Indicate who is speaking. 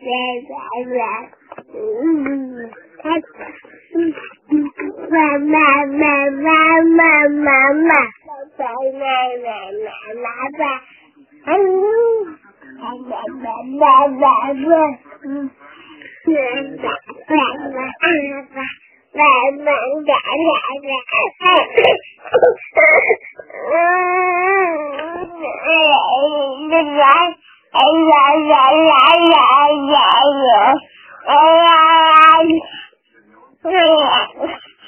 Speaker 1: về đại lạc thất và mà mà mà mà mà mà trời này mẹ mẹ mẹ mẹ anh mẹ mẹ mẹ mẹ mẹ Right, right, right, right. and